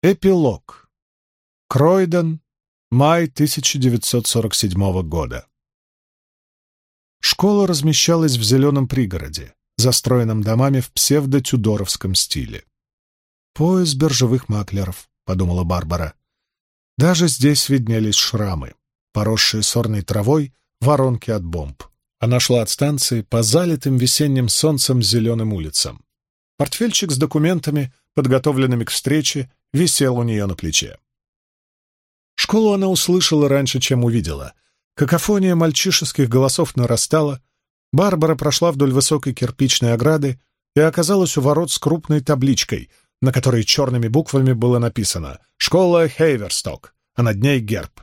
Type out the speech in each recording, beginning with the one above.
Эпилог. Кройден, май 1947 года. Школа размещалась в зеленом пригороде, застроенном домами в псевдо-тюдоровском стиле. «Пояс биржевых маклеров», — подумала Барбара. Даже здесь виднелись шрамы, поросшие сорной травой, воронки от бомб. Она шла от станции по залитым весенним солнцем зеленым улицам. Портфельчик с документами, подготовленными к встрече, висел у нее на плече. Школу она услышала раньше, чем увидела. Какофония мальчишеских голосов нарастала. Барбара прошла вдоль высокой кирпичной ограды и оказалась у ворот с крупной табличкой, на которой черными буквами было написано «Школа Хейверсток», а над ней герб.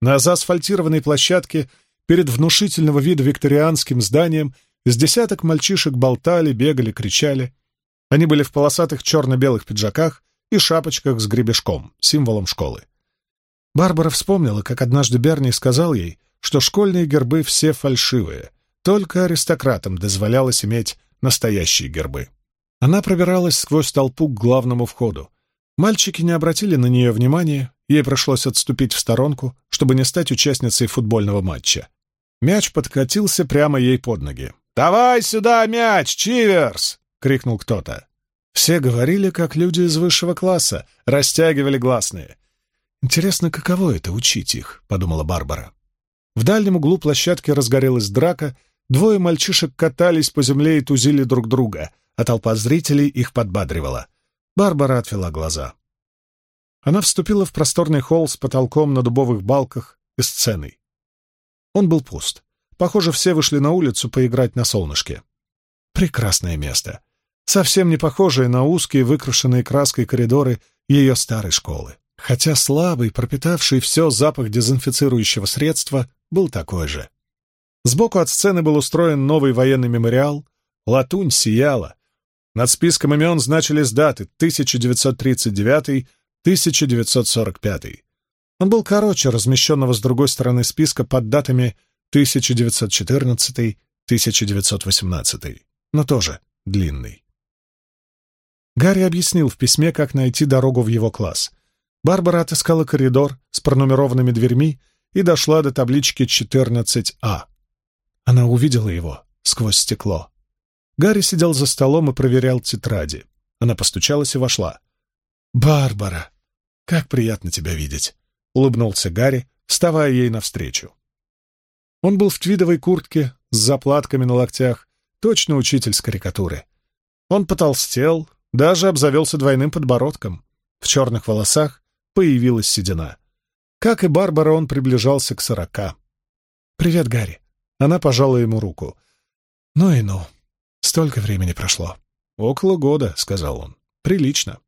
На заасфальтированной площадке перед внушительного вида викторианским зданием с десяток мальчишек болтали, бегали, кричали. Они были в полосатых черно-белых пиджаках и шапочках с гребешком, символом школы. Барбара вспомнила, как однажды Берни сказал ей, что школьные гербы все фальшивые, только аристократам дозволялось иметь настоящие гербы. Она пробиралась сквозь толпу к главному входу. Мальчики не обратили на нее внимания, ей пришлось отступить в сторонку, чтобы не стать участницей футбольного матча. Мяч подкатился прямо ей под ноги. «Давай сюда мяч, Чиверс!» — крикнул кто-то. Все говорили, как люди из высшего класса, растягивали гласные. «Интересно, каково это — учить их?» — подумала Барбара. В дальнем углу площадки разгорелась драка, двое мальчишек катались по земле и тузили друг друга, а толпа зрителей их подбадривала. Барбара отвела глаза. Она вступила в просторный холл с потолком на дубовых балках и сценой. Он был пуст. Похоже, все вышли на улицу поиграть на солнышке. Прекрасное место совсем не похожие на узкие, выкрашенные краской коридоры ее старой школы. Хотя слабый, пропитавший все запах дезинфицирующего средства был такой же. Сбоку от сцены был устроен новый военный мемориал. Латунь сияла. Над списком имен значились даты 1939-1945. Он был короче размещенного с другой стороны списка под датами 1914-1918, но тоже длинный. Гарри объяснил в письме, как найти дорогу в его класс. Барбара отыскала коридор с пронумерованными дверьми и дошла до таблички 14А. Она увидела его сквозь стекло. Гарри сидел за столом и проверял тетради. Она постучалась и вошла. «Барбара, как приятно тебя видеть!» — улыбнулся Гарри, вставая ей навстречу. Он был в твидовой куртке с заплатками на локтях, точно учитель с карикатуры. Он потолстел, даже обзавелся двойным подбородком. В черных волосах появилась седина. Как и Барбара, он приближался к сорока. «Привет, Гарри». Она пожала ему руку. «Ну и ну. Столько времени прошло». «Около года», — сказал он. «Прилично».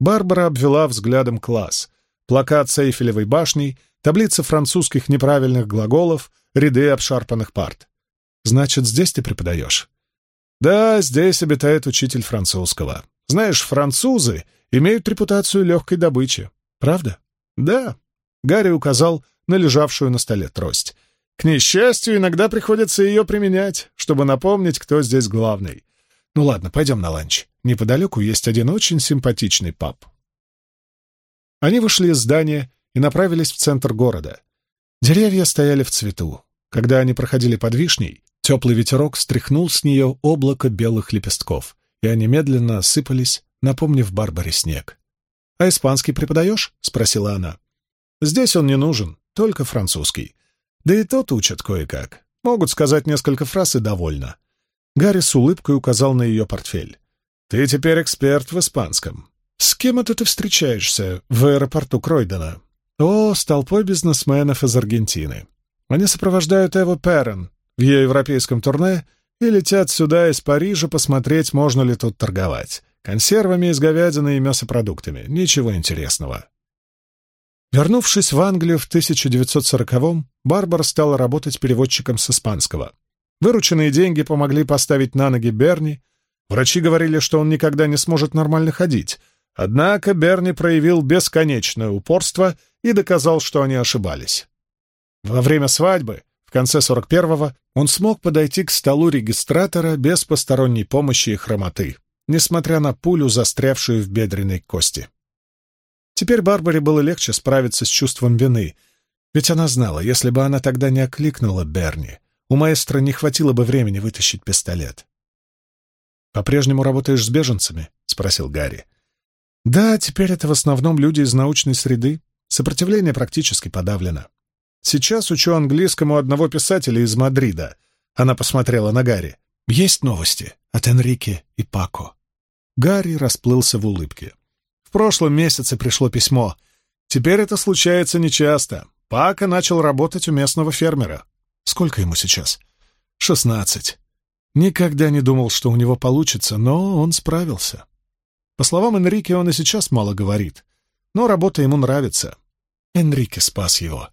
Барбара обвела взглядом класс. Плакат с Эйфелевой башней, таблица французских неправильных глаголов, ряды обшарпанных парт. «Значит, здесь ты преподаешь?» Да, здесь обитает учитель французского. Знаешь, французы имеют репутацию легкой добычи. Правда? Да. Гарри указал на лежавшую на столе трость. К несчастью, иногда приходится ее применять, чтобы напомнить, кто здесь главный. Ну ладно, пойдем на ланч. Неподалеку есть один очень симпатичный паб. Они вышли из здания и направились в центр города. Деревья стояли в цвету. Когда они проходили под вишней, Теплый ветерок стряхнул с нее облако белых лепестков, и они медленно осыпались, напомнив Барбаре снег. «А испанский преподаешь?» — спросила она. «Здесь он не нужен, только французский. Да и тот учат кое-как. Могут сказать несколько фраз и довольно». Гарри с улыбкой указал на ее портфель. «Ты теперь эксперт в испанском. С кем это ты встречаешься в аэропорту Кройдена?» «О, с толпой бизнесменов из Аргентины. Они сопровождают Эву Перрен, в ее европейском турне и летят сюда из Парижа посмотреть, можно ли тут торговать. Консервами из говядины и мясопродуктами. Ничего интересного. Вернувшись в Англию в 1940-м, Барбара стала работать переводчиком с испанского. Вырученные деньги помогли поставить на ноги Берни. Врачи говорили, что он никогда не сможет нормально ходить. Однако Берни проявил бесконечное упорство и доказал, что они ошибались. Во время свадьбы конце 41-го он смог подойти к столу регистратора без посторонней помощи и хромоты, несмотря на пулю, застрявшую в бедренной кости. Теперь Барбаре было легче справиться с чувством вины, ведь она знала, если бы она тогда не окликнула Берни, у маэстро не хватило бы времени вытащить пистолет. «По-прежнему работаешь с беженцами?» — спросил Гарри. «Да, теперь это в основном люди из научной среды. Сопротивление практически подавлено. Сейчас учу английскому одного писателя из Мадрида». Она посмотрела на Гарри. «Есть новости от Энрике и Пако». Гарри расплылся в улыбке. В прошлом месяце пришло письмо. Теперь это случается нечасто. Пака начал работать у местного фермера. Сколько ему сейчас? Шестнадцать. Никогда не думал, что у него получится, но он справился. По словам Энрике, он и сейчас мало говорит, но работа ему нравится. Энрике спас его.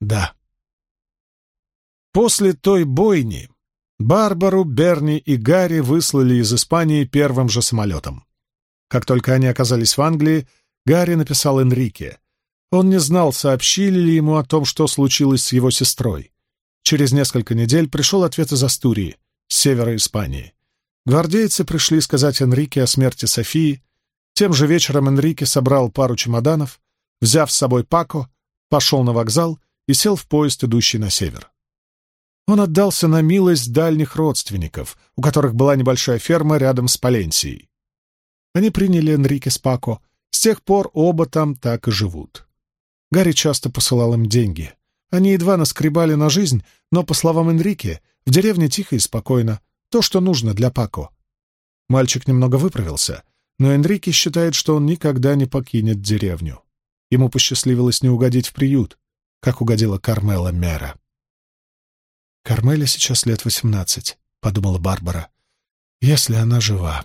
Да. После той бойни Барбару, Берни и Гарри выслали из Испании первым же самолетом. Как только они оказались в Англии, Гарри написал Энрике. Он не знал, сообщили ли ему о том, что случилось с его сестрой. Через несколько недель пришел ответ из Астурии, с севера Испании. Гвардейцы пришли сказать Энрике о смерти Софии. Тем же вечером Энрике собрал пару чемоданов, взяв с собой Пако, пошел на вокзал и сел в поезд, идущий на север. Он отдался на милость дальних родственников, у которых была небольшая ферма рядом с Паленсией. Они приняли Энрике с Пако, с тех пор оба там так и живут. Гарри часто посылал им деньги. Они едва наскребали на жизнь, но, по словам Энрике, в деревне тихо и спокойно, то, что нужно для Пако. Мальчик немного выправился, но Энрике считает, что он никогда не покинет деревню. Ему посчастливилось не угодить в приют, как угодила Кармела Мера. «Кармеле сейчас лет восемнадцать», — подумала Барбара, — «если она жива».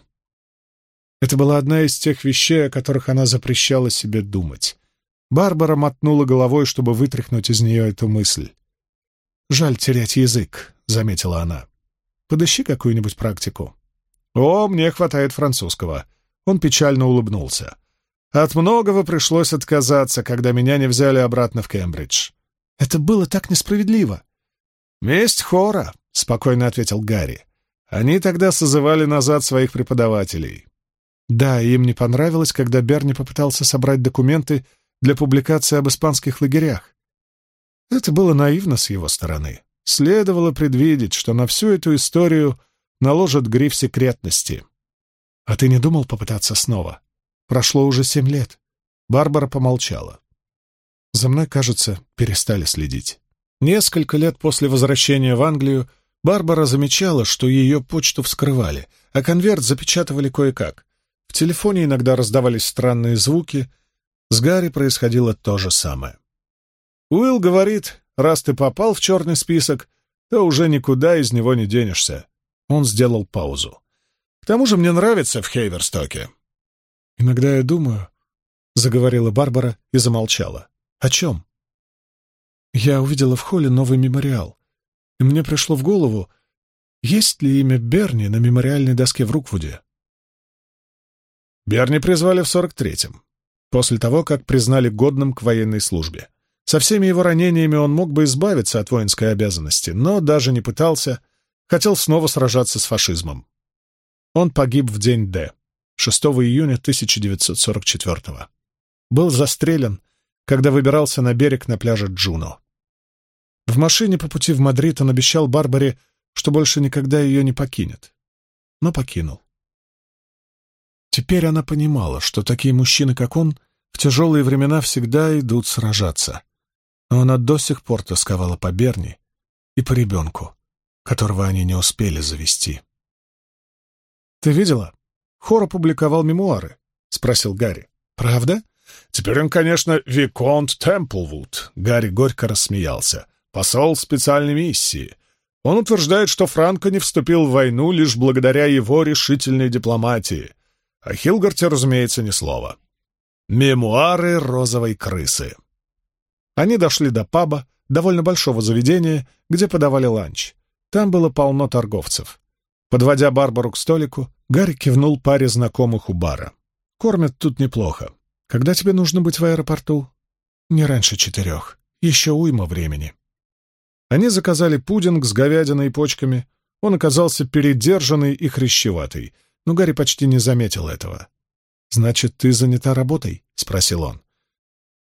Это была одна из тех вещей, о которых она запрещала себе думать. Барбара мотнула головой, чтобы вытряхнуть из нее эту мысль. «Жаль терять язык», — заметила она. «Подыщи какую-нибудь практику». «О, мне хватает французского». Он печально улыбнулся. «От многого пришлось отказаться, когда меня не взяли обратно в Кембридж». «Это было так несправедливо». «Месть хора», — спокойно ответил Гарри. «Они тогда созывали назад своих преподавателей». Да, им не понравилось, когда Берни попытался собрать документы для публикации об испанских лагерях. Это было наивно с его стороны. Следовало предвидеть, что на всю эту историю наложат гриф секретности. «А ты не думал попытаться снова? Прошло уже семь лет». Барбара помолчала. «За мной, кажется, перестали следить». Несколько лет после возвращения в Англию Барбара замечала, что ее почту вскрывали, а конверт запечатывали кое-как. В телефоне иногда раздавались странные звуки — с Гарри происходило то же самое. Уилл говорит, раз ты попал в черный список, то уже никуда из него не денешься. Он сделал паузу. К тому же мне нравится в Хейверстоке. Иногда я думаю, — заговорила Барбара и замолчала. О чем? Я увидела в холле новый мемориал, и мне пришло в голову, есть ли имя Берни на мемориальной доске в Руквуде. Берни призвали в сорок третьем после того, как признали годным к военной службе. Со всеми его ранениями он мог бы избавиться от воинской обязанности, но даже не пытался, хотел снова сражаться с фашизмом. Он погиб в день Д, 6 июня 1944 -го. Был застрелен, когда выбирался на берег на пляже Джуно. В машине по пути в Мадрид он обещал Барбаре, что больше никогда ее не покинет. Но покинул. Теперь она понимала, что такие мужчины, как он, в тяжелые времена всегда идут сражаться. Но она до сих пор тосковала по Берни и по ребенку, которого они не успели завести. «Ты видела? Хор опубликовал мемуары», — спросил Гарри. «Правда?» «Теперь он, конечно, Виконт Темплвуд», — Гарри горько рассмеялся. «Посол специальной миссии. Он утверждает, что Франко не вступил в войну лишь благодаря его решительной дипломатии. О Хилгарте, разумеется, ни слова. Мемуары розовой крысы. Они дошли до паба, довольно большого заведения, где подавали ланч. Там было полно торговцев. Подводя Барбару к столику, Гарри кивнул паре знакомых у бара. «Кормят тут неплохо. Когда тебе нужно быть в аэропорту?» «Не раньше четырех. Еще уйма времени». Они заказали пудинг с говядиной и почками. Он оказался передержанный и хрящеватый — но Гарри почти не заметил этого. «Значит, ты занята работой?» — спросил он.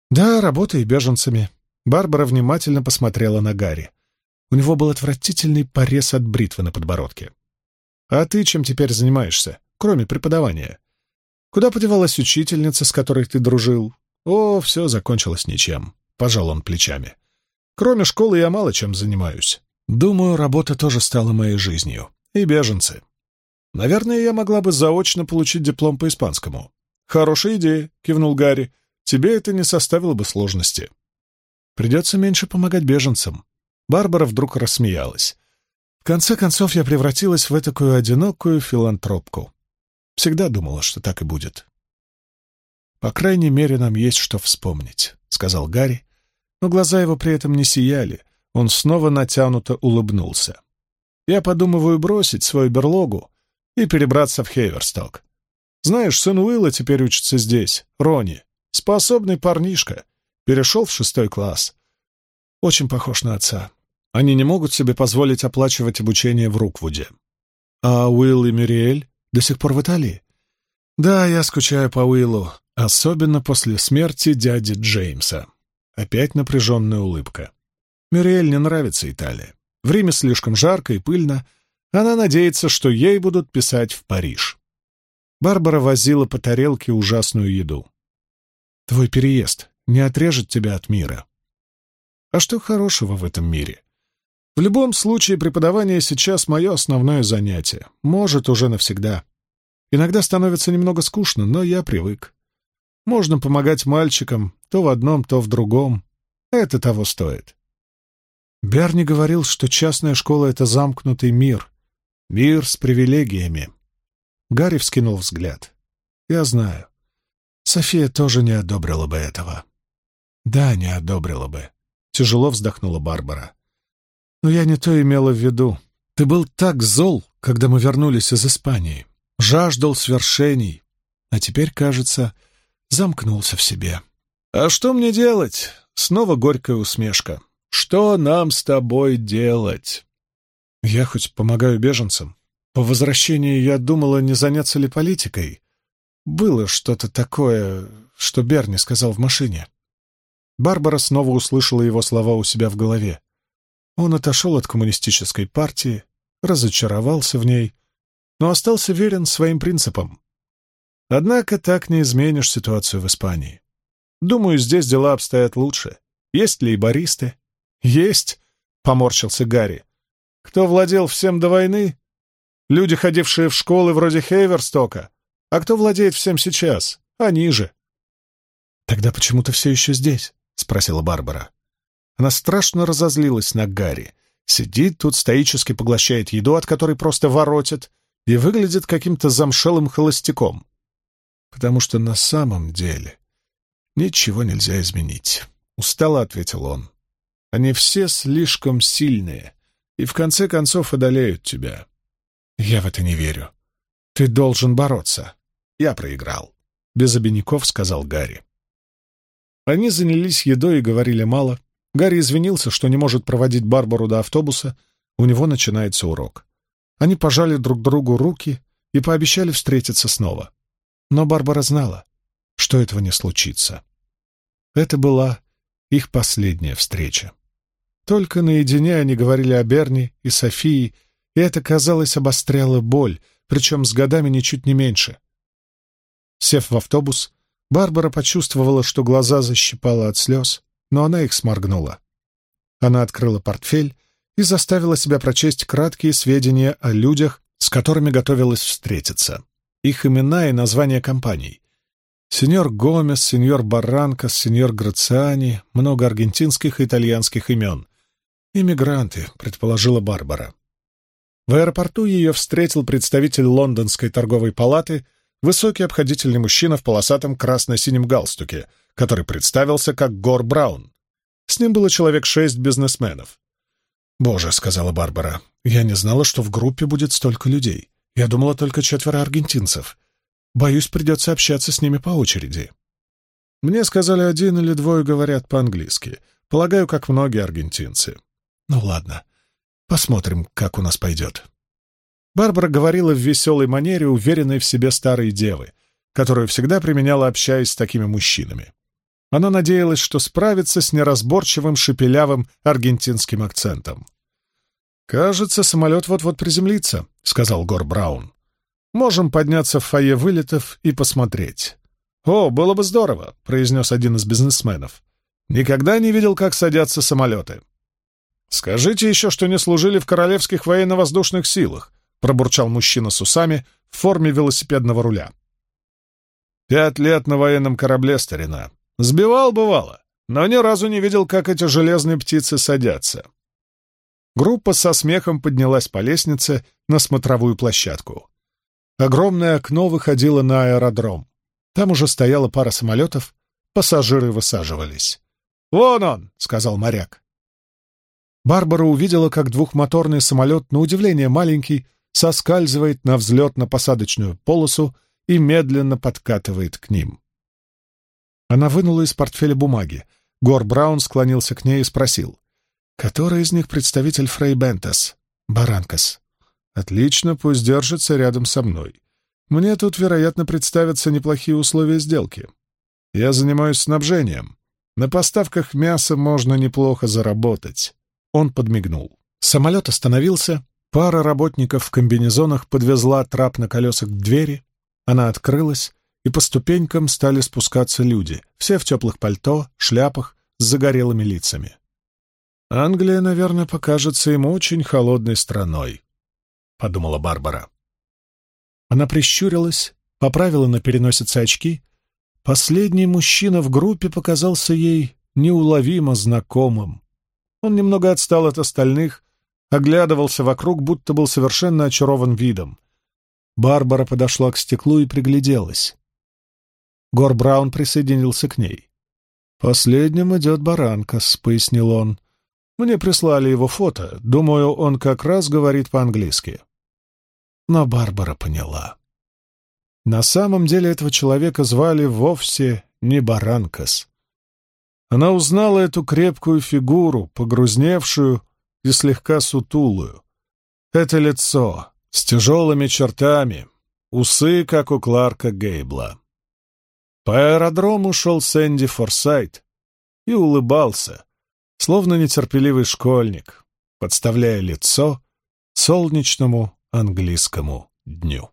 «Да, работа и беженцами». Барбара внимательно посмотрела на Гарри. У него был отвратительный порез от бритвы на подбородке. «А ты чем теперь занимаешься, кроме преподавания? Куда подевалась учительница, с которой ты дружил? О, все закончилось ничем», — пожал он плечами. «Кроме школы я мало чем занимаюсь. Думаю, работа тоже стала моей жизнью. И беженцы. Наверное, я могла бы заочно получить диплом по испанскому». «Хорошая идея», — кивнул Гарри. «Тебе это не составило бы сложности». «Придется меньше помогать беженцам». Барбара вдруг рассмеялась. В конце концов, я превратилась в такую одинокую филантропку. Всегда думала, что так и будет. «По крайней мере, нам есть что вспомнить», — сказал Гарри, но глаза его при этом не сияли. Он снова натянуто улыбнулся. «Я подумываю бросить свою берлогу и перебраться в Хейверсток. Знаешь, сын Уилла теперь учится здесь, Рони. Способный парнишка. Перешел в шестой класс. Очень похож на отца. Они не могут себе позволить оплачивать обучение в Руквуде. А Уилл и Мюриэль до сих пор в Италии? Да, я скучаю по Уиллу, особенно после смерти дяди Джеймса. Опять напряженная улыбка. Мюриэль не нравится Италия. В Риме слишком жарко и пыльно. Она надеется, что ей будут писать в Париж. Барбара возила по тарелке ужасную еду. «Твой переезд не отрежет тебя от мира». «А что хорошего в этом мире? В любом случае, преподавание сейчас мое основное занятие. Может, уже навсегда. Иногда становится немного скучно, но я привык. Можно помогать мальчикам то в одном, то в другом. Это того стоит. Берни говорил, что частная школа — это замкнутый мир. Мир с привилегиями. Гарри вскинул взгляд. «Я знаю. София тоже не одобрила бы этого». «Да, не одобрила бы», — тяжело вздохнула Барбара. Но я не то имела в виду. Ты был так зол, когда мы вернулись из Испании. Жаждал свершений. А теперь, кажется, замкнулся в себе. А что мне делать? Снова горькая усмешка. Что нам с тобой делать? Я хоть помогаю беженцам. По возвращении я думала, не заняться ли политикой. Было что-то такое, что Берни сказал в машине. Барбара снова услышала его слова у себя в голове. Он отошел от коммунистической партии, разочаровался в ней, но остался верен своим принципам. Однако так не изменишь ситуацию в Испании. Думаю, здесь дела обстоят лучше. Есть ли и баристы? Есть, — поморщился Гарри. Кто владел всем до войны? Люди, ходившие в школы вроде Хейверстока. А кто владеет всем сейчас? Они же. Тогда почему ты все еще здесь? — спросила Барбара. Она страшно разозлилась на Гарри. Сидит тут, стоически поглощает еду, от которой просто воротит, и выглядит каким-то замшелым холостяком. Потому что на самом деле ничего нельзя изменить. Устало ответил он. Они все слишком сильные и в конце концов одолеют тебя. Я в это не верю. Ты должен бороться. Я проиграл. Без обиняков сказал Гарри. Они занялись едой и говорили мало. Гарри извинился, что не может проводить Барбару до автобуса, у него начинается урок. Они пожали друг другу руки и пообещали встретиться снова. Но Барбара знала, что этого не случится. Это была их последняя встреча. Только наедине они говорили о Берни и Софии, и это, казалось, обостряло боль, причем с годами ничуть не меньше. Сев в автобус, Барбара почувствовала, что глаза защипала от слез, но она их сморгнула. Она открыла портфель и заставила себя прочесть краткие сведения о людях, с которыми готовилась встретиться. Их имена и названия компаний. Сеньор Гомес, сеньор Барранкас, сеньор Грациани, много аргентинских и итальянских имен. «Иммигранты», — предположила Барбара. В аэропорту ее встретил представитель лондонской торговой палаты, высокий обходительный мужчина в полосатом красно-синем галстуке — который представился как Гор Браун. С ним было человек шесть бизнесменов. «Боже», — сказала Барбара, — «я не знала, что в группе будет столько людей. Я думала только четверо аргентинцев. Боюсь, придется общаться с ними по очереди». Мне сказали, один или двое говорят по-английски. Полагаю, как многие аргентинцы. Ну ладно, посмотрим, как у нас пойдет. Барбара говорила в веселой манере, уверенной в себе старой девы, которую всегда применяла, общаясь с такими мужчинами. Она надеялась, что справится с неразборчивым шепелявым аргентинским акцентом. «Кажется, самолет вот-вот приземлится», — сказал Гор Браун. «Можем подняться в фойе вылетов и посмотреть». «О, было бы здорово», — произнес один из бизнесменов. «Никогда не видел, как садятся самолеты». «Скажите еще, что не служили в Королевских военно-воздушных силах», — пробурчал мужчина с усами в форме велосипедного руля. «Пять лет на военном корабле, старина. Сбивал, бывало, но ни разу не видел, как эти железные птицы садятся». Группа со смехом поднялась по лестнице на смотровую площадку. Огромное окно выходило на аэродром. Там уже стояла пара самолетов, пассажиры высаживались. «Вон он!» — сказал моряк. Барбара увидела, как двухмоторный самолет, на удивление маленький, соскальзывает на взлетно-посадочную полосу и медленно подкатывает к ним. Она вынула из портфеля бумаги. Гор Браун склонился к ней и спросил. «Который из них представитель Фрей Бентес?» «Баранкас». «Отлично, пусть держится рядом со мной. Мне тут, вероятно, представятся неплохие условия сделки. Я занимаюсь снабжением. На поставках мяса можно неплохо заработать». Он подмигнул. Самолет остановился, пара работников в комбинезонах подвезла трап на колесах к двери, она открылась, и по ступенькам стали спускаться люди, все в теплых пальто, шляпах, с загорелыми лицами. «Англия, наверное, покажется им очень холодной страной», — подумала Барбара. Она прищурилась, поправила на переносице очки. Последний мужчина в группе показался ей неуловимо знакомым. Он немного отстал от остальных, оглядывался вокруг, будто был совершенно очарован видом. Барбара подошла к стеклу и пригляделась. Гор Браун присоединился к ней. «Последним идет Баранкас», — пояснил он. «Мне прислали его фото. Думаю, он как раз говорит по-английски». Но Барбара поняла. На самом деле этого человека звали вовсе не Баранкас. Она узнала эту крепкую фигуру, погрузневшую и слегка сутулую. Это лицо с тяжелыми чертами, усы, как у Кларка Гейбла. По аэродрому шел Сэнди Форсайт и улыбался, словно нетерпеливый школьник, подставляя лицо солнечному английскому дню.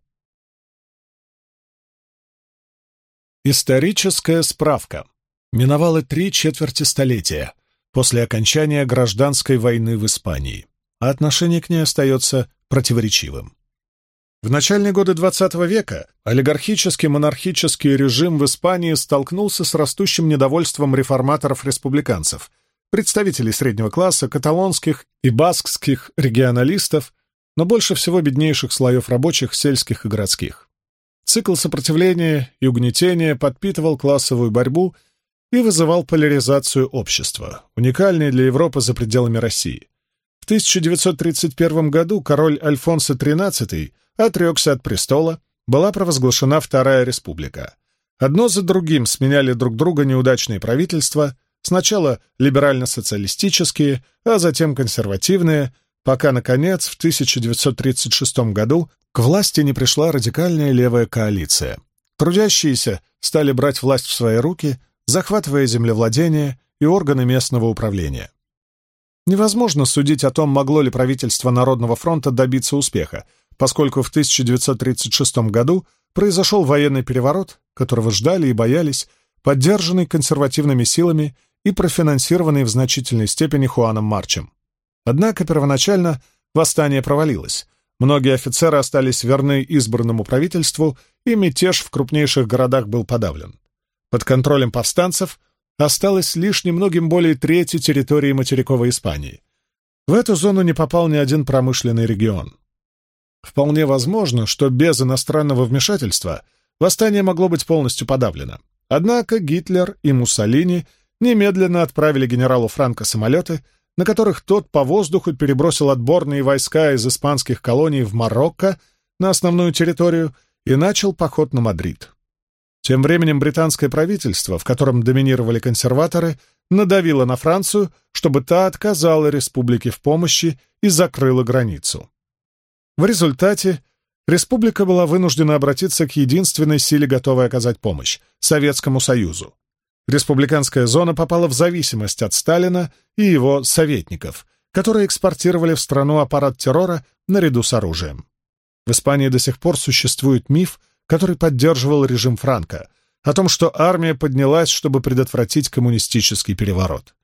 Историческая справка. Миновало три четверти столетия после окончания гражданской войны в Испании, а отношение к ней остается противоречивым. В начальные годы XX века олигархический монархический режим в Испании столкнулся с растущим недовольством реформаторов-республиканцев, представителей среднего класса, каталонских и баскских регионалистов, но больше всего беднейших слоев рабочих, сельских и городских. Цикл сопротивления и угнетения подпитывал классовую борьбу – и вызывал поляризацию общества, уникальной для Европы за пределами России. В 1931 году король Альфонсо XIII отрекся от престола, была провозглашена Вторая Республика. Одно за другим сменяли друг друга неудачные правительства, сначала либерально-социалистические, а затем консервативные, пока, наконец, в 1936 году к власти не пришла радикальная левая коалиция. Трудящиеся стали брать власть в свои руки – захватывая землевладение и органы местного управления. Невозможно судить о том, могло ли правительство Народного фронта добиться успеха, поскольку в 1936 году произошел военный переворот, которого ждали и боялись, поддержанный консервативными силами и профинансированный в значительной степени Хуаном Марчем. Однако первоначально восстание провалилось. Многие офицеры остались верны избранному правительству, и мятеж в крупнейших городах был подавлен. Под контролем повстанцев осталось лишь немногим более трети территории материковой Испании. В эту зону не попал ни один промышленный регион. Вполне возможно, что без иностранного вмешательства восстание могло быть полностью подавлено. Однако Гитлер и Муссолини немедленно отправили генералу Франко самолеты, на которых тот по воздуху перебросил отборные войска из испанских колоний в Марокко на основную территорию и начал поход на Мадрид. Тем временем британское правительство, в котором доминировали консерваторы, надавило на Францию, чтобы та отказала республике в помощи и закрыла границу. В результате республика была вынуждена обратиться к единственной силе, готовой оказать помощь — Советскому Союзу. республиканская зона попала в зависимость от Сталина и его советников, которые экспортировали в страну аппарат террора наряду с оружием. В Испании до сих пор существует миф, который поддерживал режим Франко, о том, что армия поднялась, чтобы предотвратить коммунистический переворот.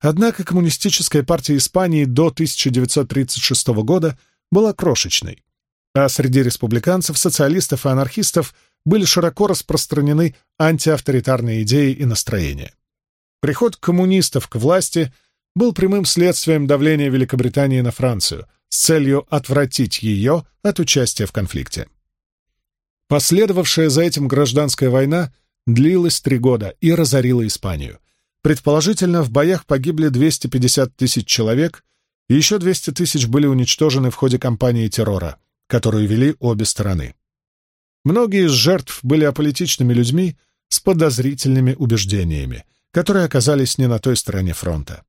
Однако коммунистическая партия Испании до 1936 года была крошечной, а среди республиканцев, социалистов и анархистов были широко распространены антиавторитарные идеи и настроения. Приход коммунистов к власти был прямым следствием давления Великобритании на Францию с целью отвратить ее от участия в конфликте. Последовавшая за этим гражданская война длилась три года и разорила Испанию. Предположительно, в боях погибли 250 тысяч человек, еще 200 тысяч были уничтожены в ходе кампании террора, которую вели обе стороны. Многие из жертв были аполитичными людьми с подозрительными убеждениями, которые оказались не на той стороне фронта.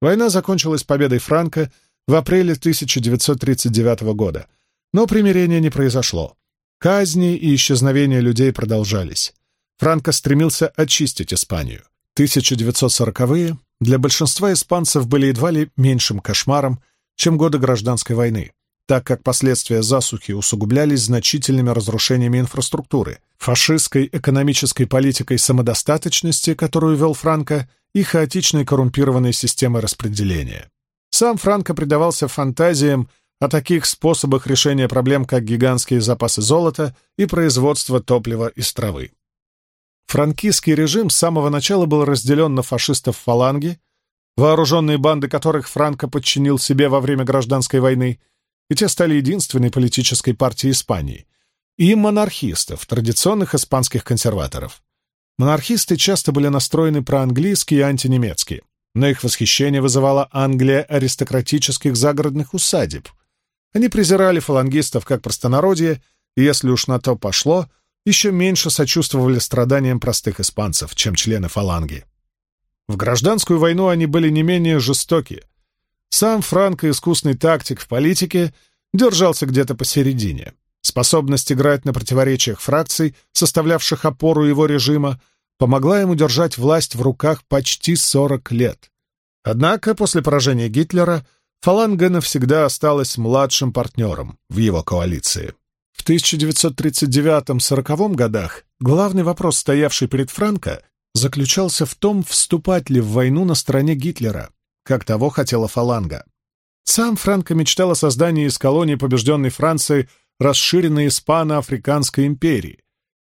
Война закончилась победой Франка в апреле 1939 года, но примирения не произошло. Казни и исчезновения людей продолжались. Франко стремился очистить Испанию. 1940-е для большинства испанцев были едва ли меньшим кошмаром, чем годы гражданской войны так как последствия засухи усугублялись значительными разрушениями инфраструктуры, фашистской экономической политикой самодостаточности, которую вел Франко, и хаотичной коррумпированной системой распределения. Сам Франко предавался фантазиям о таких способах решения проблем, как гигантские запасы золота и производство топлива из травы. Франкистский режим с самого начала был разделен на фашистов фаланги, вооруженные банды которых Франко подчинил себе во время гражданской войны, и те стали единственной политической партией Испании, и монархистов, традиционных испанских консерваторов. Монархисты часто были настроены проанглийски и антинемецки, но их восхищение вызывала Англия аристократических загородных усадеб. Они презирали фалангистов как простонародье, и если уж на то пошло, еще меньше сочувствовали страданиям простых испанцев, чем члены фаланги. В гражданскую войну они были не менее жестоки, сам Франко, искусный тактик в политике, держался где-то посередине. Способность играть на противоречиях фракций, составлявших опору его режима, помогла ему держать власть в руках почти 40 лет. Однако после поражения Гитлера фаланга навсегда осталась младшим партнером в его коалиции. В 1939-40 годах главный вопрос, стоявший перед Франко, заключался в том, вступать ли в войну на стороне Гитлера как того хотела фаланга. Сам Франко мечтал о создании из колонии побежденной Франции расширенной испано-африканской империи.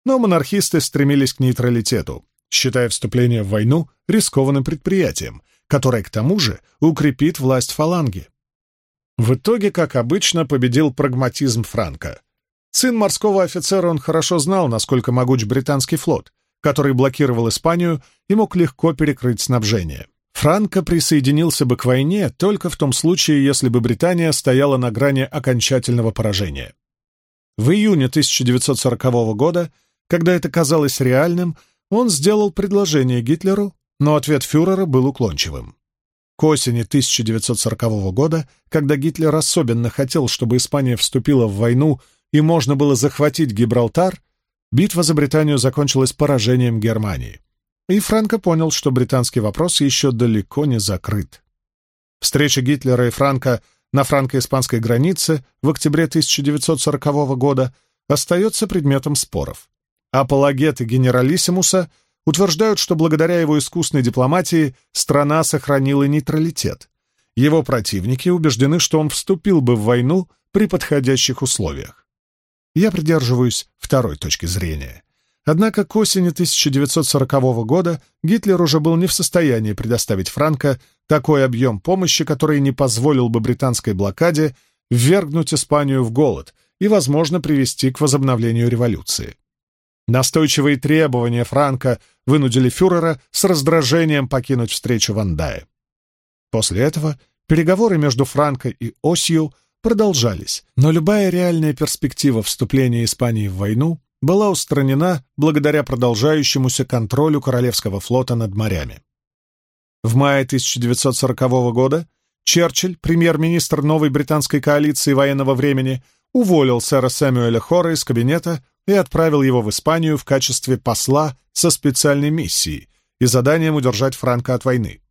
Но монархисты стремились к нейтралитету, считая вступление в войну рискованным предприятием, которое, к тому же, укрепит власть фаланги. В итоге, как обычно, победил прагматизм Франка. Сын морского офицера он хорошо знал, насколько могуч британский флот, который блокировал Испанию и мог легко перекрыть снабжение. Франко присоединился бы к войне только в том случае, если бы Британия стояла на грани окончательного поражения. В июне 1940 года, когда это казалось реальным, он сделал предложение Гитлеру, но ответ фюрера был уклончивым. К осени 1940 года, когда Гитлер особенно хотел, чтобы Испания вступила в войну и можно было захватить Гибралтар, битва за Британию закончилась поражением Германии. И Франко понял, что британский вопрос еще далеко не закрыт. Встреча Гитлера и Франко на франко-испанской границе в октябре 1940 года остается предметом споров. Апологеты генералиссимуса утверждают, что благодаря его искусной дипломатии страна сохранила нейтралитет. Его противники убеждены, что он вступил бы в войну при подходящих условиях. Я придерживаюсь второй точки зрения. Однако к осени 1940 года Гитлер уже был не в состоянии предоставить Франко такой объем помощи, который не позволил бы британской блокаде ввергнуть Испанию в голод и, возможно, привести к возобновлению революции. Настойчивые требования Франко вынудили фюрера с раздражением покинуть встречу в Андае. После этого переговоры между Франко и Осью продолжались, но любая реальная перспектива вступления Испании в войну была устранена благодаря продолжающемуся контролю Королевского флота над морями. В мае 1940 года Черчилль, премьер-министр новой британской коалиции военного времени, уволил сэра Сэмюэля Хора из кабинета и отправил его в Испанию в качестве посла со специальной миссией, и заданием удержать Франка от войны.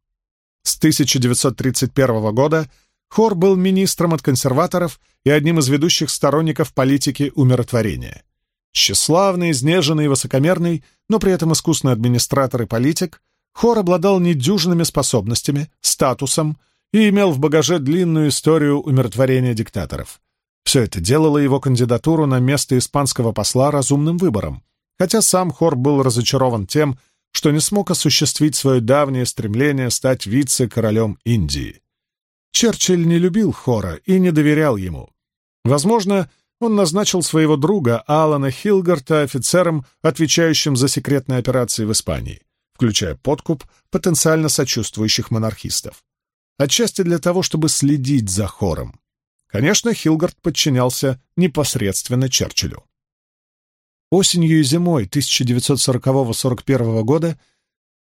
С 1931 года Хор был министром от консерваторов и одним из ведущих сторонников политики умиротворения. Тщеславный, изнеженный и высокомерный, но при этом искусный администратор и политик, Хор обладал недюжинными способностями, статусом и имел в багаже длинную историю умиротворения диктаторов. Все это делало его кандидатуру на место испанского посла разумным выбором, хотя сам Хор был разочарован тем, что не смог осуществить свое давнее стремление стать вице-королем Индии. Черчилль не любил Хора и не доверял ему. Возможно, он назначил своего друга Алана Хилгарта офицером, отвечающим за секретные операции в Испании, включая подкуп потенциально сочувствующих монархистов. Отчасти для того, чтобы следить за Хором. Конечно, Хилгард подчинялся непосредственно Черчиллю. Осенью и зимой 1940-41 года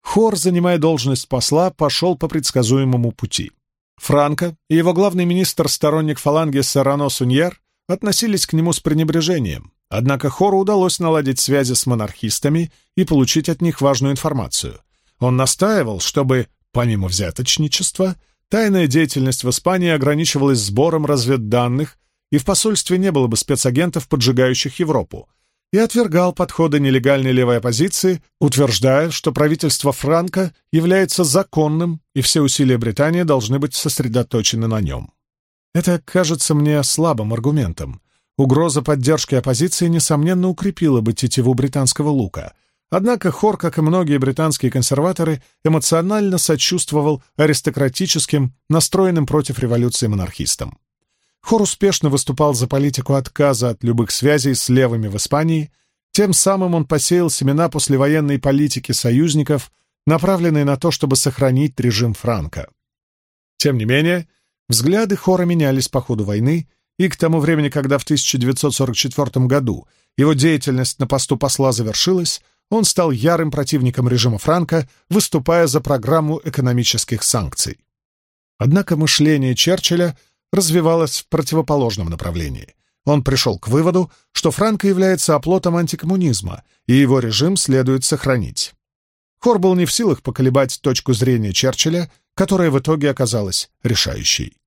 Хор, занимая должность посла, пошел по предсказуемому пути. Франко и его главный министр-сторонник фаланги Сарано Суньер относились к нему с пренебрежением, однако Хору удалось наладить связи с монархистами и получить от них важную информацию. Он настаивал, чтобы, помимо взяточничества, тайная деятельность в Испании ограничивалась сбором разведданных, и в посольстве не было бы спецагентов, поджигающих Европу, и отвергал подходы нелегальной левой оппозиции, утверждая, что правительство Франка является законным, и все усилия Британии должны быть сосредоточены на нем. Это кажется мне слабым аргументом. Угроза поддержки оппозиции, несомненно, укрепила бы тетиву британского лука. Однако Хор, как и многие британские консерваторы, эмоционально сочувствовал аристократическим, настроенным против революции монархистам. Хор успешно выступал за политику отказа от любых связей с левыми в Испании, тем самым он посеял семена послевоенной политики союзников, направленной на то, чтобы сохранить режим Франка. Тем не менее, взгляды Хора менялись по ходу войны, и к тому времени, когда в 1944 году его деятельность на посту посла завершилась, он стал ярым противником режима Франка, выступая за программу экономических санкций. Однако мышление Черчилля развивалась в противоположном направлении. Он пришел к выводу, что Франко является оплотом антикоммунизма, и его режим следует сохранить. Хор был не в силах поколебать точку зрения Черчилля, которая в итоге оказалась решающей.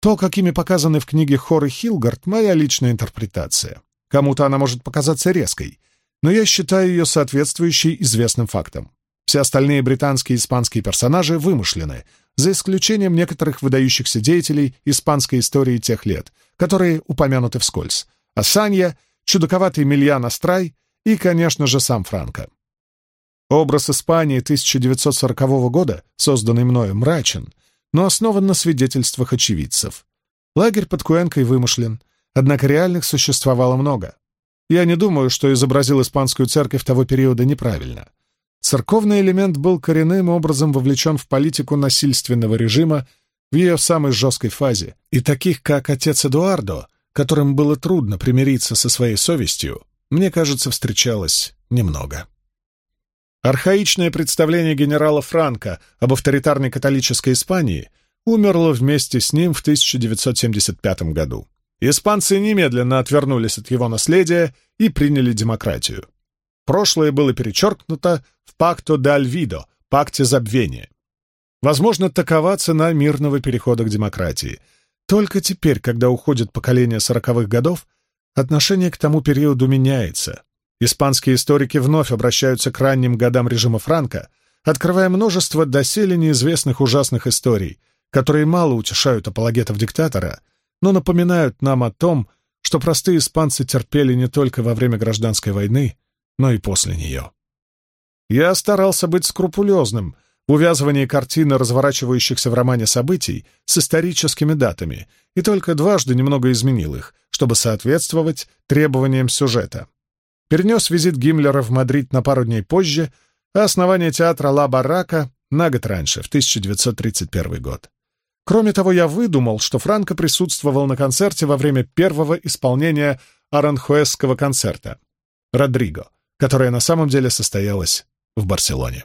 То, какими показаны в книге Хор и Хилгард, моя личная интерпретация. Кому-то она может показаться резкой, но я считаю ее соответствующей известным фактам. Все остальные британские и испанские персонажи вымышлены, за исключением некоторых выдающихся деятелей испанской истории тех лет, которые упомянуты вскользь. Асанья, чудаковатый Мильян Астрай и, конечно же, сам Франко. Образ Испании 1940 года, созданный мною, мрачен, но основан на свидетельствах очевидцев. Лагерь под Куэнкой вымышлен, однако реальных существовало много. Я не думаю, что изобразил испанскую церковь того периода неправильно. Церковный элемент был коренным образом вовлечен в политику насильственного режима в ее самой жесткой фазе, и таких, как отец Эдуардо, которым было трудно примириться со своей совестью, мне кажется, встречалось немного. Архаичное представление генерала Франка об авторитарной католической Испании умерло вместе с ним в 1975 году. Испанцы немедленно отвернулись от его наследия и приняли демократию. Прошлое было перечеркнуто в «Пакто де Альвидо» — «Пакте забвения». Возможно, такова цена мирного перехода к демократии. Только теперь, когда уходит поколение сороковых годов, отношение к тому периоду меняется. Испанские историки вновь обращаются к ранним годам режима Франка, открывая множество доселе неизвестных ужасных историй, которые мало утешают апологетов диктатора, но напоминают нам о том, что простые испанцы терпели не только во время гражданской войны, но и после нее. Я старался быть скрупулезным в увязывании картины разворачивающихся в романе событий с историческими датами и только дважды немного изменил их, чтобы соответствовать требованиям сюжета. Перенес визит Гиммлера в Мадрид на пару дней позже, а основание театра «Ла Барака» на год раньше, в 1931 год. Кроме того, я выдумал, что Франко присутствовал на концерте во время первого исполнения Аранхуэсского концерта. Родриго, которое на самом деле состоялась в Барселоне.